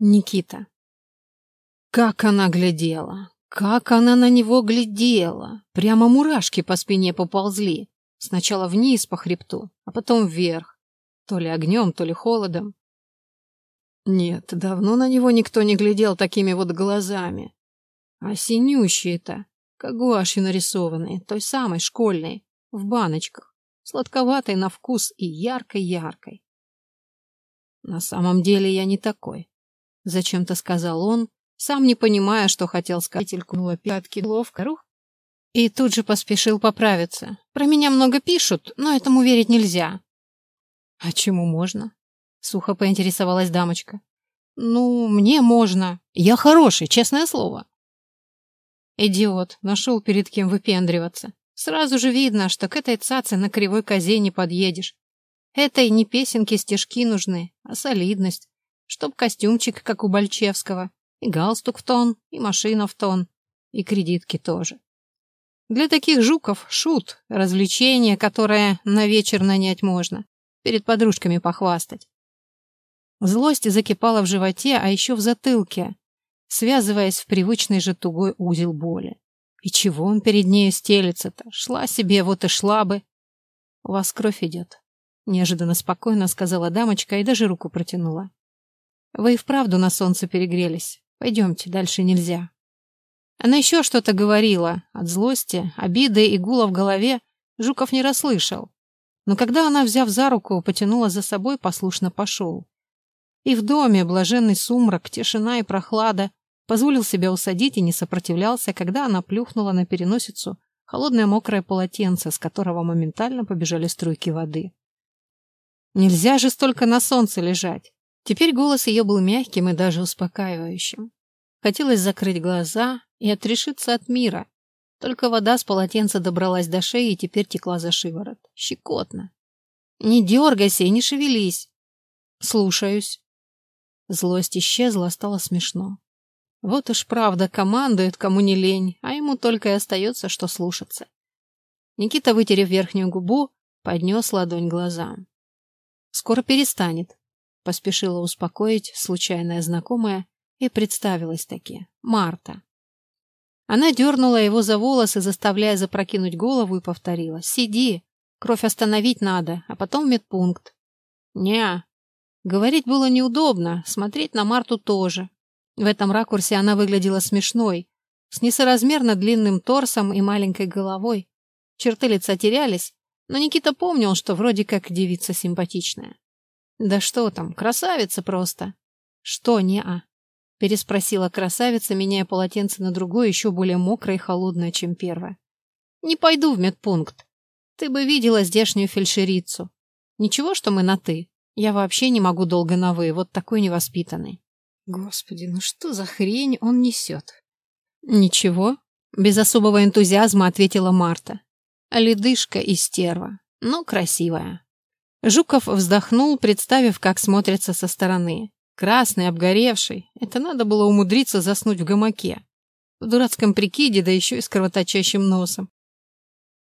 Никита. Как она глядела! Как она на него глядела! Прямо мурашки по спине поползли. Сначала вниз по хребту, а потом вверх. То ли огнем, то ли холодом. Нет, давно на него никто не глядел такими вот глазами. А синющие-то, как гуашью нарисованные, той самой школьной, в баночках, сладковатой на вкус и яркой-яркой. На самом деле я не такой. Зачем-то сказал он, сам не понимая, что хотел сказать, илькнула пятки ловко рух. И тут же поспешил поправиться. Про меня много пишут, но этому верить нельзя. А чему можно? Сухо поинтересовалась дамочка. Ну, мне можно. Я хороший, честное слово. Идиот, нашел перед кем выпендриваться. Сразу же видно, что к этой цаце на кривой козе не подъедешь. Этой не песенки стежки нужны, а солидность. Чтоб костюмчик, как у Бальчевского, и галстук в тон, и машина в тон, и кредитки тоже. Для таких жуков шут, развлечение, которое на вечер нанять можно, перед подружками похвастать. Злость закипала в животе, а еще в затылке, связываясь в привычный же тугой узел боли. И чего он перед нею стелится-то? Шла себе, вот и шла бы. У вас кровь идет. Неожиданно спокойно сказала дамочка и даже руку протянула. Вы и вправду на солнце перегрелись. Пойдемте, дальше нельзя. Она еще что-то говорила. От злости, обиды и гула в голове Жуков не расслышал. Но когда она, взяв за руку, потянула за собой, послушно пошел. И в доме блаженный сумрак, тишина и прохлада позволил себя усадить и не сопротивлялся, когда она плюхнула на переносицу холодное мокрое полотенце, с которого моментально побежали струйки воды. Нельзя же столько на солнце лежать. Теперь голос ее был мягким и даже успокаивающим. Хотелось закрыть глаза и отрешиться от мира. Только вода с полотенца добралась до шеи и теперь текла за шиворот. Щекотно. «Не дергайся и не шевелись!» «Слушаюсь». Злость исчезла, стало смешно. Вот уж правда командует, кому не лень, а ему только и остается, что слушаться. Никита, вытерев верхнюю губу, поднес ладонь глазам. «Скоро перестанет», — поспешила успокоить случайная знакомая и представилась таки. Марта. Она дернула его за волосы, заставляя запрокинуть голову, и повторила. «Сиди. Кровь остановить надо, а потом медпункт». «Не, Говорить было неудобно, смотреть на Марту тоже. В этом ракурсе она выглядела смешной, с несоразмерно длинным торсом и маленькой головой. Черты лица терялись, но Никита помнил, что вроде как девица симпатичная. Да что там, красавица просто. Что не-а? Переспросила красавица, меняя полотенце на другое, еще более мокрое и холодное, чем первое. Не пойду в медпункт. Ты бы видела здешнюю фельдшерицу. Ничего, что мы на «ты». Я вообще не могу долго на «вы», вот такой невоспитанный. Господи, ну что за хрень он несет? Ничего, без особого энтузиазма ответила Марта. Ледышка и стерва, но красивая. Жуков вздохнул, представив, как смотрится со стороны. Красный, обгоревший. Это надо было умудриться заснуть в гамаке. В дурацком прикиде, да еще и с кровоточащим носом.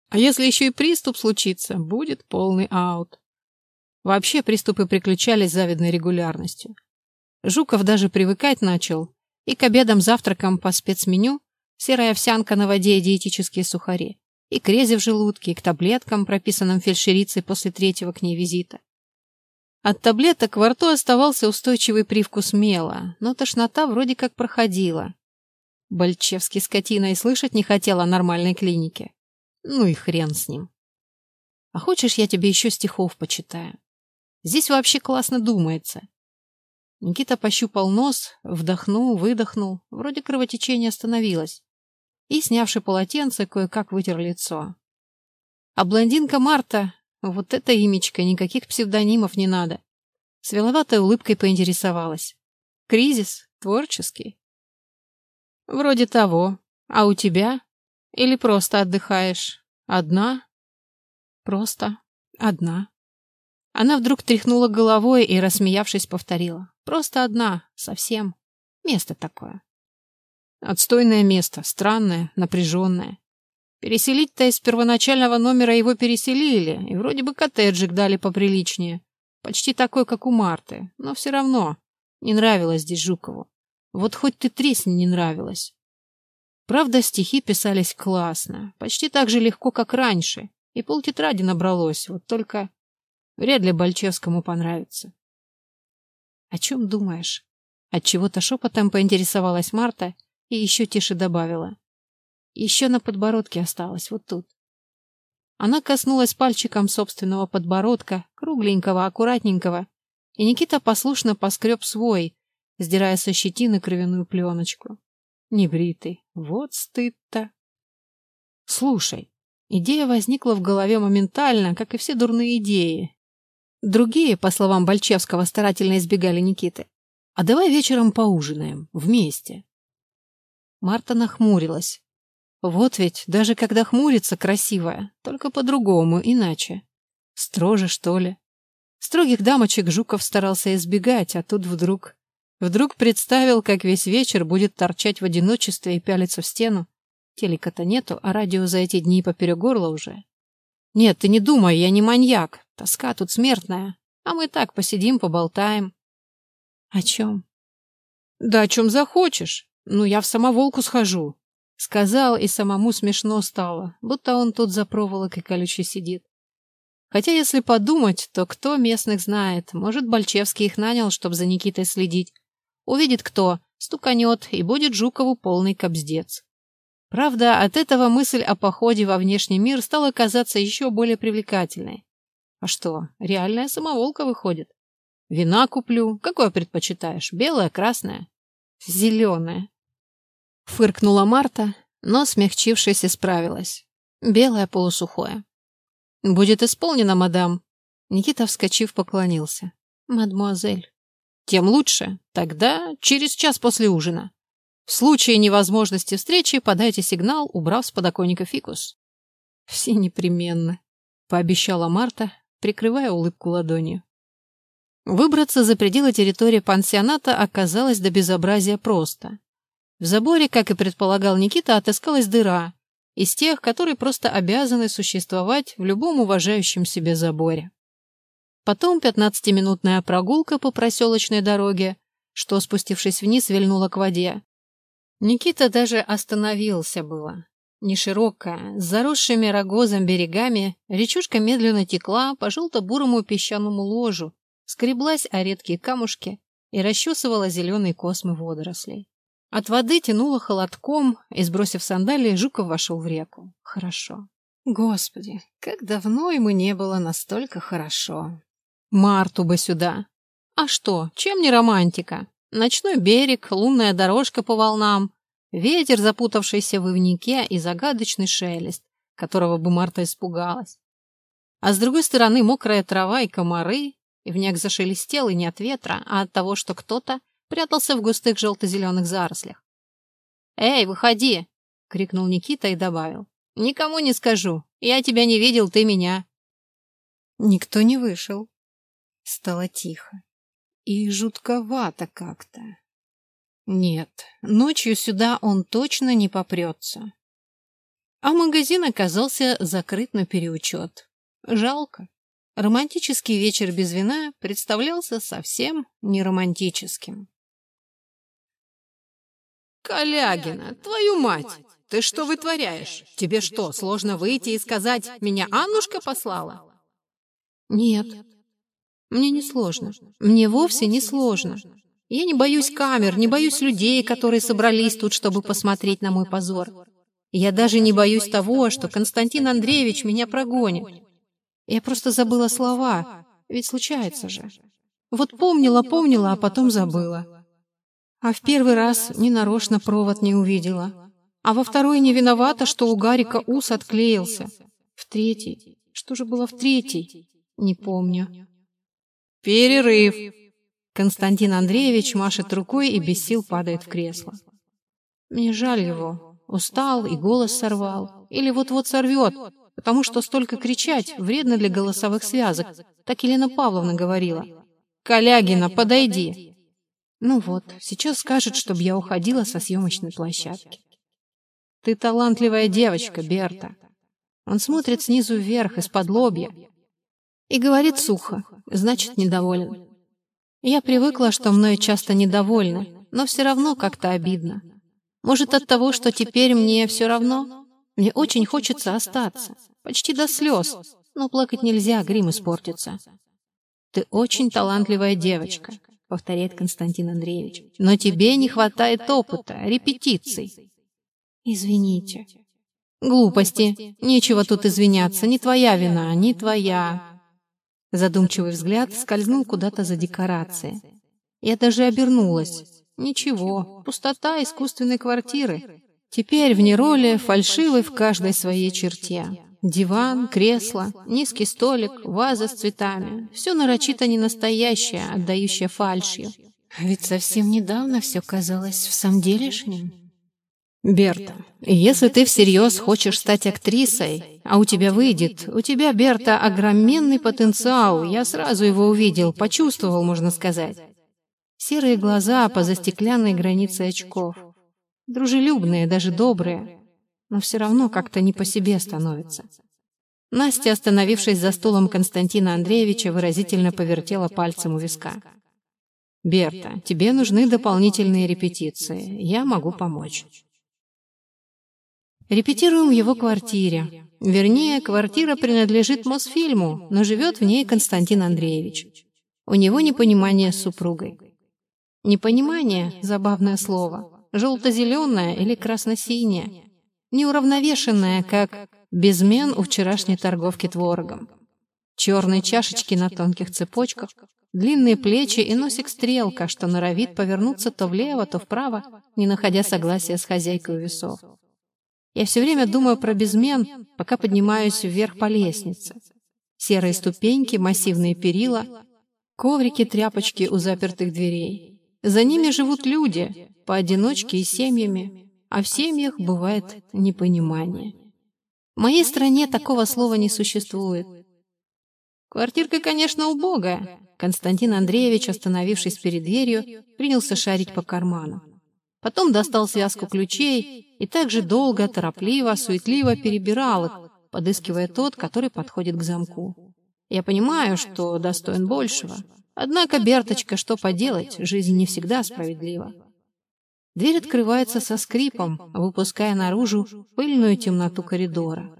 А если еще и приступ случится, будет полный аут. Вообще приступы приключались завидной регулярностью. Жуков даже привыкать начал, и к обедам-завтракам по спецменю серая овсянка на воде и диетические сухари, и крези в желудке, и к таблеткам, прописанным фельдшерицей после третьего к ней визита. От таблеток во рту оставался устойчивый привкус мела, но тошнота вроде как проходила. Бальчевский скотина и слышать не хотел о нормальной клинике. Ну и хрен с ним. А хочешь, я тебе еще стихов почитаю? Здесь вообще классно думается. Никита пощупал нос, вдохнул, выдохнул. Вроде кровотечение остановилось. И, снявши полотенце, кое-как вытер лицо. А блондинка Марта, вот это имечко, никаких псевдонимов не надо. С виноватой улыбкой поинтересовалась. Кризис? Творческий? Вроде того. А у тебя? Или просто отдыхаешь? Одна? Просто одна. Она вдруг тряхнула головой и, рассмеявшись, повторила. Просто одна, совсем. Место такое. Отстойное место, странное, напряженное. Переселить-то из первоначального номера его переселили, и вроде бы коттеджик дали поприличнее. Почти такой, как у Марты, но все равно. Не нравилось здесь Жукову. Вот хоть ты тресни не нравилось. Правда, стихи писались классно, почти так же легко, как раньше, и полтетради набралось, вот только вряд ли Бальчевскому понравится. О чем думаешь? От чего-то шепотом поинтересовалась Марта и еще тише добавила. Еще на подбородке осталось, вот тут. Она коснулась пальчиком собственного подбородка, кругленького, аккуратненького, и Никита послушно поскреб свой, сдирая со щетины кровяную пленочку. Небритый. Вот стыд-то. Слушай, идея возникла в голове моментально, как и все дурные идеи. Другие, по словам Бальчевского, старательно избегали Никиты. А давай вечером поужинаем. Вместе. Марта нахмурилась. Вот ведь, даже когда хмурится красивая, только по-другому, иначе. Строже, что ли? Строгих дамочек Жуков старался избегать, а тут вдруг... Вдруг представил, как весь вечер будет торчать в одиночестве и пялиться в стену. Телека-то нету, а радио за эти дни поперек горла уже. Нет, ты не думай, я не маньяк. Тоска тут смертная. А мы так посидим, поболтаем. О чем? Да о чем захочешь. Ну, я в самоволку схожу. Сказал, и самому смешно стало, будто он тут за проволокой колючей сидит. Хотя, если подумать, то кто местных знает? Может, Бальчевский их нанял, чтобы за Никитой следить. Увидит кто, стуканет, и будет Жукову полный кобздец. Правда, от этого мысль о походе во внешний мир стала казаться еще более привлекательной. А что, реальная самоволка выходит? Вина куплю. Какое предпочитаешь? Белое, красное? Зеленое. Фыркнула Марта, но, смягчившись, исправилась. Белое полусухое. «Будет исполнено, мадам». Никита, вскочив, поклонился. «Мадмуазель». «Тем лучше. Тогда через час после ужина. В случае невозможности встречи подайте сигнал, убрав с подоконника фикус». «Все непременно», — пообещала Марта, прикрывая улыбку ладонью. Выбраться за пределы территории пансионата оказалось до безобразия просто. В заборе, как и предполагал Никита, отыскалась дыра, из тех, которые просто обязаны существовать в любом уважающем себе заборе. Потом пятнадцатиминутная прогулка по проселочной дороге, что, спустившись вниз, вильнула к воде. Никита даже остановился было. Неширокая, с заросшими рогозом берегами, речушка медленно текла по желто-бурому песчаному ложу, скреблась о редкие камушки и расчесывала зеленые космы водорослей. От воды тянуло холодком, и, сбросив сандалии, Жуков вошел в реку. Хорошо. Господи, как давно ему не было настолько хорошо. Марту бы сюда. А что, чем не романтика? Ночной берег, лунная дорожка по волнам, ветер, запутавшийся в ивнике, и загадочный шелест, которого бы Марта испугалась. А с другой стороны мокрая трава и комары, и вняк зашелестел и не от ветра, а от того, что кто-то прятался в густых желто-зеленых зарослях. «Эй, выходи!» — крикнул Никита и добавил. «Никому не скажу. Я тебя не видел, ты меня». Никто не вышел. Стало тихо. И жутковато как-то. Нет, ночью сюда он точно не попрется. А магазин оказался закрыт на переучет. Жалко. Романтический вечер без вина представлялся совсем не романтическим. «Калягина, твою мать! Ты что вытворяешь? Тебе что, сложно выйти и сказать, меня Аннушка послала?» «Нет, мне не сложно. Мне вовсе не сложно. Я не боюсь камер, не боюсь людей, которые собрались тут, чтобы посмотреть на мой позор. Я даже не боюсь того, что Константин Андреевич меня прогонит. Я просто забыла слова, ведь случается же. Вот помнила, помнила, а потом забыла. А в первый раз ненарочно провод не увидела. А во второй не виновата, что у Гарика ус отклеился. В третий. Что же было в третий? Не помню. Перерыв. Константин Андреевич машет рукой и без сил падает в кресло. Мне жаль его. Устал и голос сорвал. Или вот-вот сорвет, потому что столько кричать вредно для голосовых связок. Так Елена Павловна говорила. «Калягина, подойди!» Ну вот, сейчас скажет, чтобы я уходила со съемочной площадки. Ты талантливая девочка, Берта. Он смотрит снизу вверх, из-под лобья. И говорит сухо, значит, недоволен. Я привыкла, что мной часто недовольны, но все равно как-то обидно. Может, от того, что теперь мне все равно? Мне очень хочется остаться, почти до слез, но плакать нельзя, грим испортится. «Ты очень талантливая девочка», — повторяет Константин Андреевич. «Но тебе не хватает опыта, репетиций». «Извините». «Глупости. Нечего тут извиняться. Не твоя вина, не твоя». Задумчивый взгляд скользнул куда-то за декорации. Я даже обернулась. Ничего, пустота искусственной квартиры. Теперь вне роли фальшивый в каждой своей черте. Диван, кресло, низкий столик, ваза с цветами. Все нарочито не настоящее, отдающее фальшью. Ведь совсем недавно все казалось в самом делешнем. Берта, если ты всерьез хочешь стать актрисой, а у тебя выйдет, у тебя, Берта, огроменный потенциал, я сразу его увидел, почувствовал, можно сказать. Серые глаза по стеклянной границе очков. Дружелюбные, даже добрые но все равно как-то не по себе становится. Настя, остановившись за стулом Константина Андреевича, выразительно повертела пальцем у виска. «Берта, тебе нужны дополнительные репетиции. Я могу помочь». Репетируем в его квартире. Вернее, квартира принадлежит Мосфильму, но живет в ней Константин Андреевич. У него непонимание с супругой. Непонимание – забавное слово. Желто-зеленое или красно-синее неуравновешенная, как безмен у вчерашней торговки творогом. Черные чашечки на тонких цепочках, длинные плечи и носик-стрелка, что норовит повернуться то влево, то вправо, не находя согласия с хозяйкой весов. Я все время думаю про безмен, пока поднимаюсь вверх по лестнице. Серые ступеньки, массивные перила, коврики, тряпочки у запертых дверей. За ними живут люди, поодиночке и семьями, а в семьях бывает непонимание. В моей стране такого слова не существует. Квартирка, конечно, убогая. Константин Андреевич, остановившись перед дверью, принялся шарить по карманам. Потом достал связку ключей и так же долго, торопливо, суетливо перебирал их, подыскивая тот, который подходит к замку. Я понимаю, что достоин большего. Однако, Берточка, что поделать, жизнь не всегда справедлива. Дверь открывается со скрипом, выпуская наружу пыльную темноту коридора.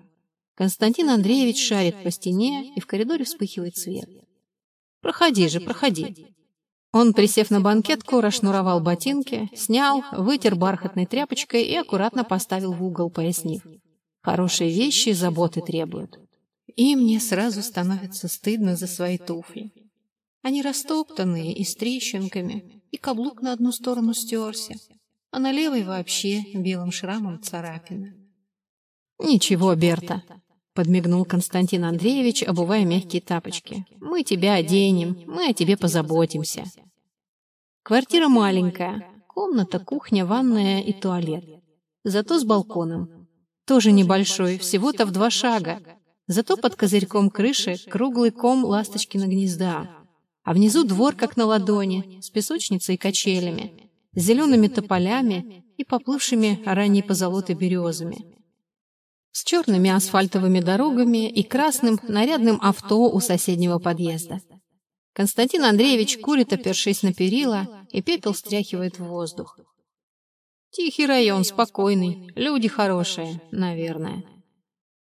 Константин Андреевич шарит по стене, и в коридоре вспыхивает свет. «Проходи же, проходи». Он, присев на банкетку, расшнуровал ботинки, снял, вытер бархатной тряпочкой и аккуратно поставил в угол, пояснив. «Хорошие вещи заботы требуют». И мне сразу становится стыдно за свои туфли. Они растоптанные и с трещинками, и каблук на одну сторону стерся а на левой вообще белым шрамом царапина. «Ничего, Берта», — подмигнул Константин Андреевич, обувая мягкие тапочки. «Мы тебя оденем, мы о тебе позаботимся». Квартира маленькая, комната, кухня, ванная и туалет. Зато с балконом. Тоже небольшой, всего-то в два шага. Зато под козырьком крыши круглый ком ласточкина гнезда. А внизу двор, как на ладони, с песочницей и качелями зелеными тополями и поплывшими ранней позолотой березами. С черными асфальтовыми дорогами и красным нарядным авто у соседнего подъезда. Константин Андреевич курит, опершись на перила, и пепел стряхивает в воздух. Тихий район, спокойный, люди хорошие, наверное.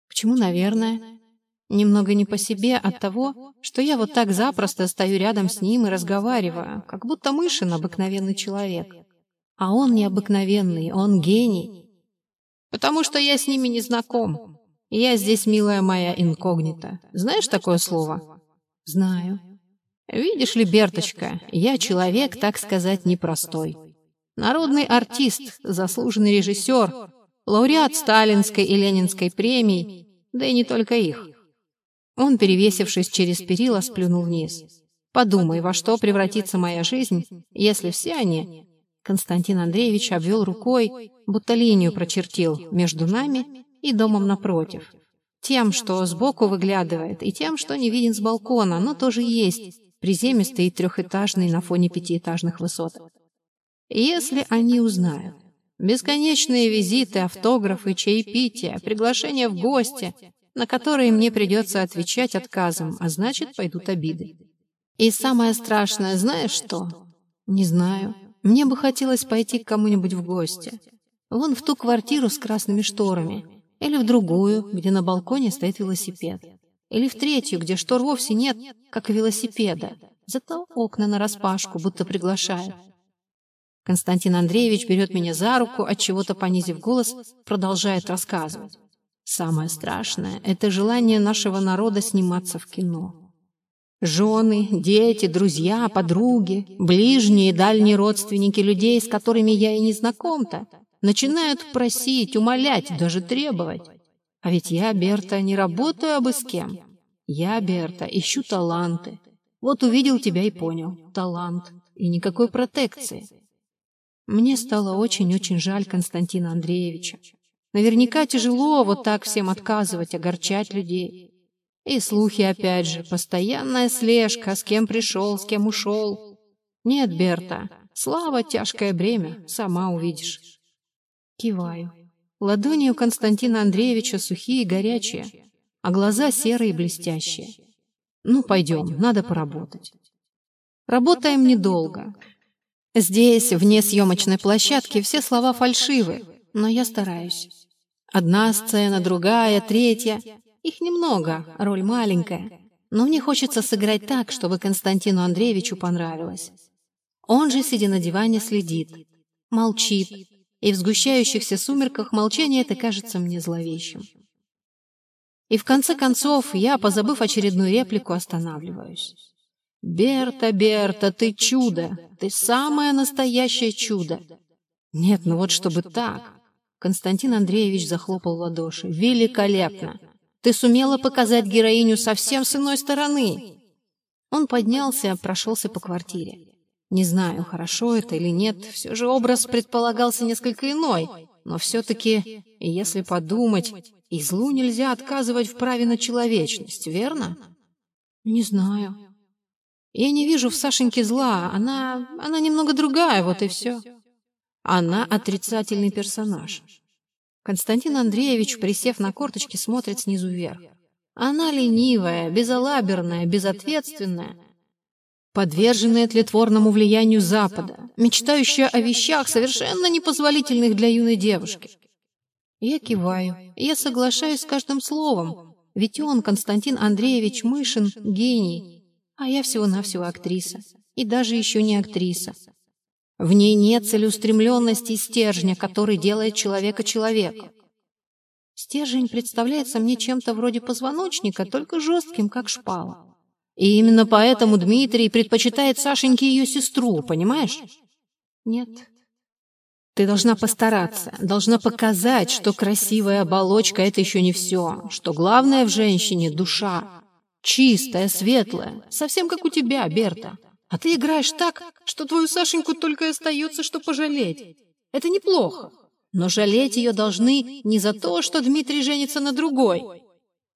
Почему «наверное»? Немного не по себе от того, что я вот так запросто стою рядом с ним и разговариваю, как будто Мышин обыкновенный человек. А он необыкновенный, он гений. Потому что я с ними не знаком. Я здесь, милая моя, инкогнита. Знаешь такое слово? Знаю. Видишь ли, Берточка, я человек, так сказать, непростой. Народный артист, заслуженный режиссер, лауреат Сталинской и Ленинской премий, да и не только их. Он, перевесившись через перила, сплюнул вниз. «Подумай, во что превратится моя жизнь, если все они...» Константин Андреевич обвел рукой, будто линию прочертил между нами и домом напротив. Тем, что сбоку выглядывает, и тем, что не виден с балкона, но тоже есть, приземистый и трехэтажный на фоне пятиэтажных высоток. Если они узнают. Бесконечные визиты, автографы, чаепития, приглашения в гости — на которые мне придется отвечать отказом, а значит, пойдут обиды. И самое страшное, знаешь что? Не знаю. Мне бы хотелось пойти к кому-нибудь в гости. Вон в ту квартиру с красными шторами. Или в другую, где на балконе стоит велосипед. Или в третью, где штор вовсе нет, как велосипеда. Зато окна нараспашку, будто приглашают. Константин Андреевич берет меня за руку, от чего-то понизив голос, продолжает рассказывать. Самое страшное — это желание нашего народа сниматься в кино. Жены, дети, друзья, подруги, ближние и дальние родственники людей, с которыми я и не знаком-то, начинают просить, умолять, даже требовать. А ведь я, Берта, не работаю абы с кем. Я, Берта, ищу таланты. Вот увидел тебя и понял. Талант. И никакой протекции. Мне стало очень-очень жаль Константина Андреевича. Наверняка тяжело вот так всем отказывать, огорчать людей. И слухи опять же, постоянная слежка, с кем пришел, с кем ушел. Нет, Берта, слава тяжкое бремя, сама увидишь. Киваю. Ладони у Константина Андреевича сухие и горячие, а глаза серые и блестящие. Ну, пойдем, надо поработать. Работаем недолго. Здесь, вне съемочной площадки, все слова фальшивы, но я стараюсь. Одна сцена, другая, третья. Их немного, роль маленькая. Но мне хочется сыграть так, чтобы Константину Андреевичу понравилось. Он же, сидя на диване, следит, молчит, и в сгущающихся сумерках молчание это кажется мне зловещим. И в конце концов я, позабыв очередную реплику, останавливаюсь. «Берта, Берта, ты чудо! Ты самое настоящее чудо!» «Нет, ну вот чтобы так!» Константин Андреевич захлопал в ладоши. «Великолепно! Ты сумела показать героиню совсем с иной стороны!» Он поднялся, прошелся по квартире. Не знаю, хорошо это или нет, все же образ предполагался несколько иной, но все-таки, если подумать, и злу нельзя отказывать в праве на человечность, верно? Не знаю, я не вижу в Сашеньке зла, она... она немного другая, вот и все. Она отрицательный персонаж. Константин Андреевич, присев на корточки, смотрит снизу вверх. Она ленивая, безалаберная, безответственная, подверженная тлетворному влиянию Запада, мечтающая о вещах, совершенно непозволительных для юной девушки. Я киваю, я соглашаюсь с каждым словом, ведь он, Константин Андреевич Мышин, гений, а я всего-навсего актриса. И даже еще не актриса. В ней нет целеустремленности и стержня, который делает человека человеком. Стержень представляется мне чем-то вроде позвоночника, только жестким, как шпала. И именно поэтому Дмитрий предпочитает Сашеньке ее сестру, понимаешь? Нет. Ты должна постараться, должна показать, что красивая оболочка — это еще не все, что главное в женщине — душа, Чистая, светлая, совсем как у тебя, Берта. А ты играешь так, что твою Сашеньку только и остается, что пожалеть. Это неплохо. Но жалеть ее должны не за то, что Дмитрий женится на другой.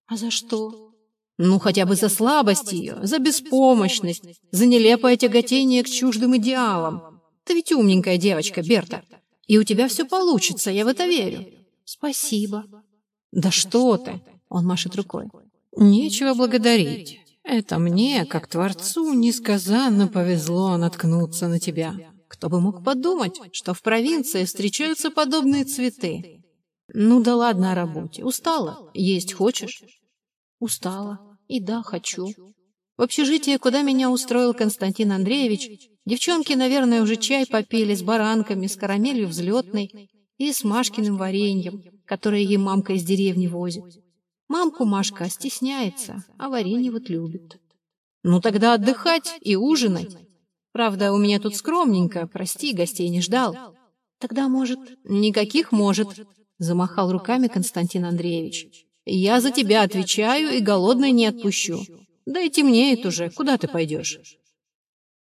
А за что? Ну, хотя бы за слабость ее, за беспомощность, за нелепое тяготение к чуждым идеалам. Ты ведь умненькая девочка, Берта. И у тебя все получится, я в это верю. Спасибо. Да что ты? Он машет рукой. Нечего благодарить. Это мне, как творцу, несказанно повезло наткнуться на тебя. Кто бы мог подумать, что в провинции встречаются подобные цветы. Ну да ладно о работе. Устала? Есть хочешь? Устала. И да, хочу. В общежитие, куда меня устроил Константин Андреевич, девчонки, наверное, уже чай попили с баранками, с карамелью взлетной и с Машкиным вареньем, которое ей мамка из деревни возит. Мамку Машка стесняется, а варенье вот любит. Ну тогда отдыхать и ужинать. Правда, у меня тут скромненько, прости, гостей не ждал. Тогда, может... Никаких может, замахал руками Константин Андреевич. Я за тебя отвечаю и голодной не отпущу. Да и темнеет уже, куда ты пойдешь?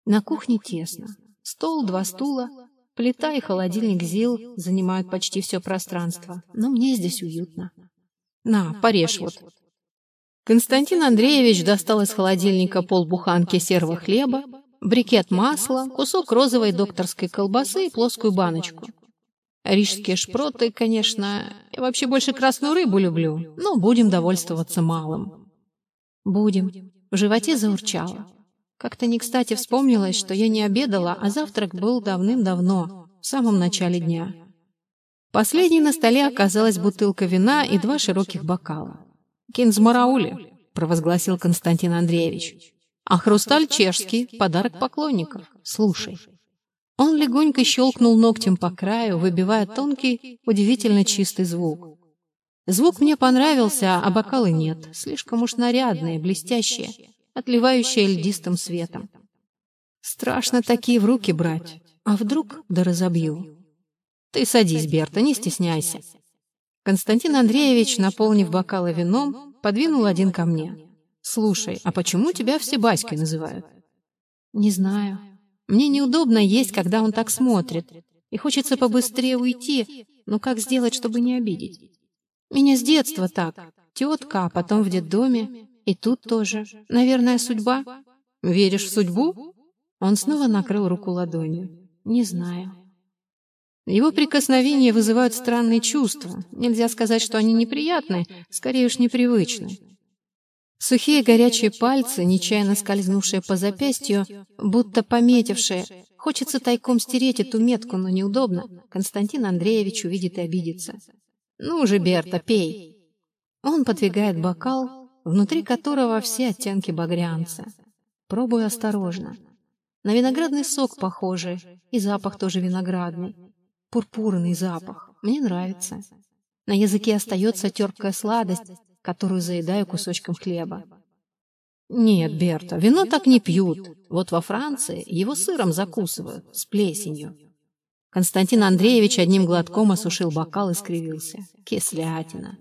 На кухне тесно. Стол, два стула, плита и холодильник ЗИЛ занимают почти все пространство, но мне здесь уютно. На, порежь вот. Константин Андреевич достал из холодильника полбуханки серого хлеба, брикет масла, кусок розовой докторской колбасы и плоскую баночку. Рижские шпроты, конечно, я вообще больше красную рыбу люблю, но будем довольствоваться малым. Будем. В животе заурчало. Как-то не кстати вспомнилось, что я не обедала, а завтрак был давным-давно, в самом начале дня. Последней на столе оказалась бутылка вина и два широких бокала. «Кинзмараули», — провозгласил Константин Андреевич. «А хрусталь чешский, подарок поклонников. Слушай». Он легонько щелкнул ногтем по краю, выбивая тонкий, удивительно чистый звук. Звук мне понравился, а бокалы нет. Слишком уж нарядные, блестящие, отливающие льдистым светом. Страшно такие в руки брать. А вдруг да разобью. Ты садись, Берта, не стесняйся. Константин Андреевич, наполнив бокалы вином, подвинул один ко мне. Слушай, а почему тебя все Баськой называют? Не знаю. Мне неудобно есть, когда он так смотрит, и хочется побыстрее уйти, но как сделать, чтобы не обидеть? Меня с детства так. Тетка, а потом в детдоме. И тут тоже. Наверное, судьба. Веришь в судьбу? Он снова накрыл руку ладонью. Не знаю. Его прикосновения вызывают странные чувства. Нельзя сказать, что они неприятны, скорее уж непривычны. Сухие горячие пальцы, нечаянно скользнувшие по запястью, будто пометившие. Хочется тайком стереть эту метку, но неудобно. Константин Андреевич увидит и обидится. «Ну же, Берта, пей!» Он подвигает бокал, внутри которого все оттенки багрянца. Пробую осторожно. На виноградный сок похоже, и запах тоже виноградный. Пурпурный запах. Мне нравится. На языке остается терпкая сладость, которую заедаю кусочком хлеба. Нет, Берта, вино так не пьют. Вот во Франции его сыром закусывают, с плесенью. Константин Андреевич одним глотком осушил бокал и скривился. Кислятина.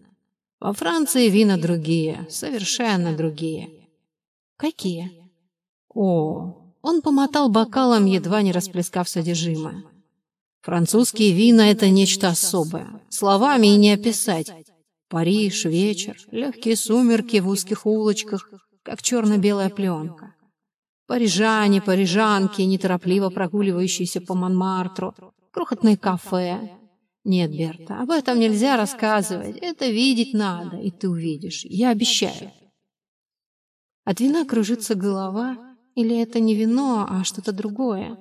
Во Франции вина другие, совершенно другие. Какие? О, он помотал бокалом, едва не расплескав содержимое. Французские вина — это нечто особое. Словами и не описать. Париж, вечер, легкие сумерки в узких улочках, как черно-белая пленка. Парижане, парижанки, неторопливо прогуливающиеся по Монмартру, крохотные кафе. Нет, Берта, об этом нельзя рассказывать. Это видеть надо, и ты увидишь. Я обещаю. От вина кружится голова, или это не вино, а что-то другое?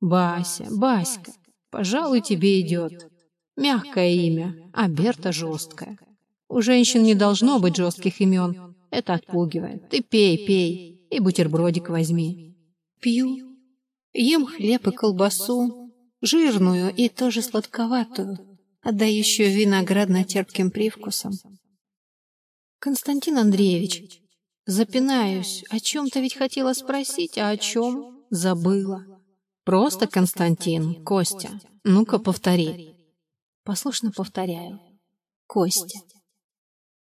Бася, Баська, пожалуй, тебе идет. Мягкое имя, а Берта жесткая. У женщин не должно быть жестких имен. Это отпугивает. Ты пей, пей, и бутербродик возьми. Пью. Ем хлеб и колбасу, жирную и тоже сладковатую, отдающую виноградно-терпким привкусом. Константин Андреевич, запинаюсь, о чем-то ведь хотела спросить, а о чем забыла. Просто Константин, Костя, ну-ка повтори. Послушно повторяю. Костя.